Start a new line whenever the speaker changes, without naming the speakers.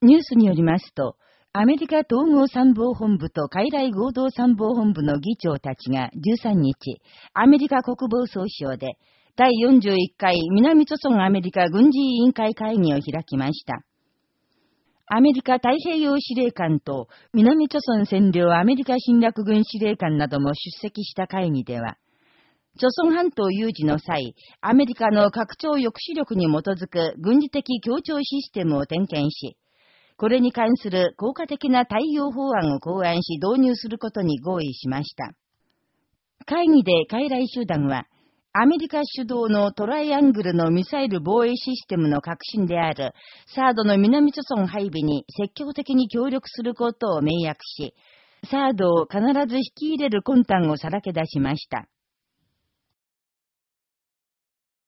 ニュースによりますと、アメリカ統合参謀本部と海外合同参謀本部の議長たちが13日、アメリカ国防総省で、第41回南朝鮮アメリカ軍事委員会会議を開きました。アメリカ太平洋司令官と南朝鮮占領アメリカ侵略軍司令官なども出席した会議では、朝鮮半島有事の際、アメリカの拡張抑止力に基づく軍事的協調システムを点検し、これに関する効果的な対応法案を考案し導入することに合意しました。会議で海来集団は、アメリカ主導のトライアングルのミサイル防衛システムの革新である、サードの南朝鮮配備に積極的に協力することを明約し、サードを必ず引き入れる魂胆をさらけ出しました。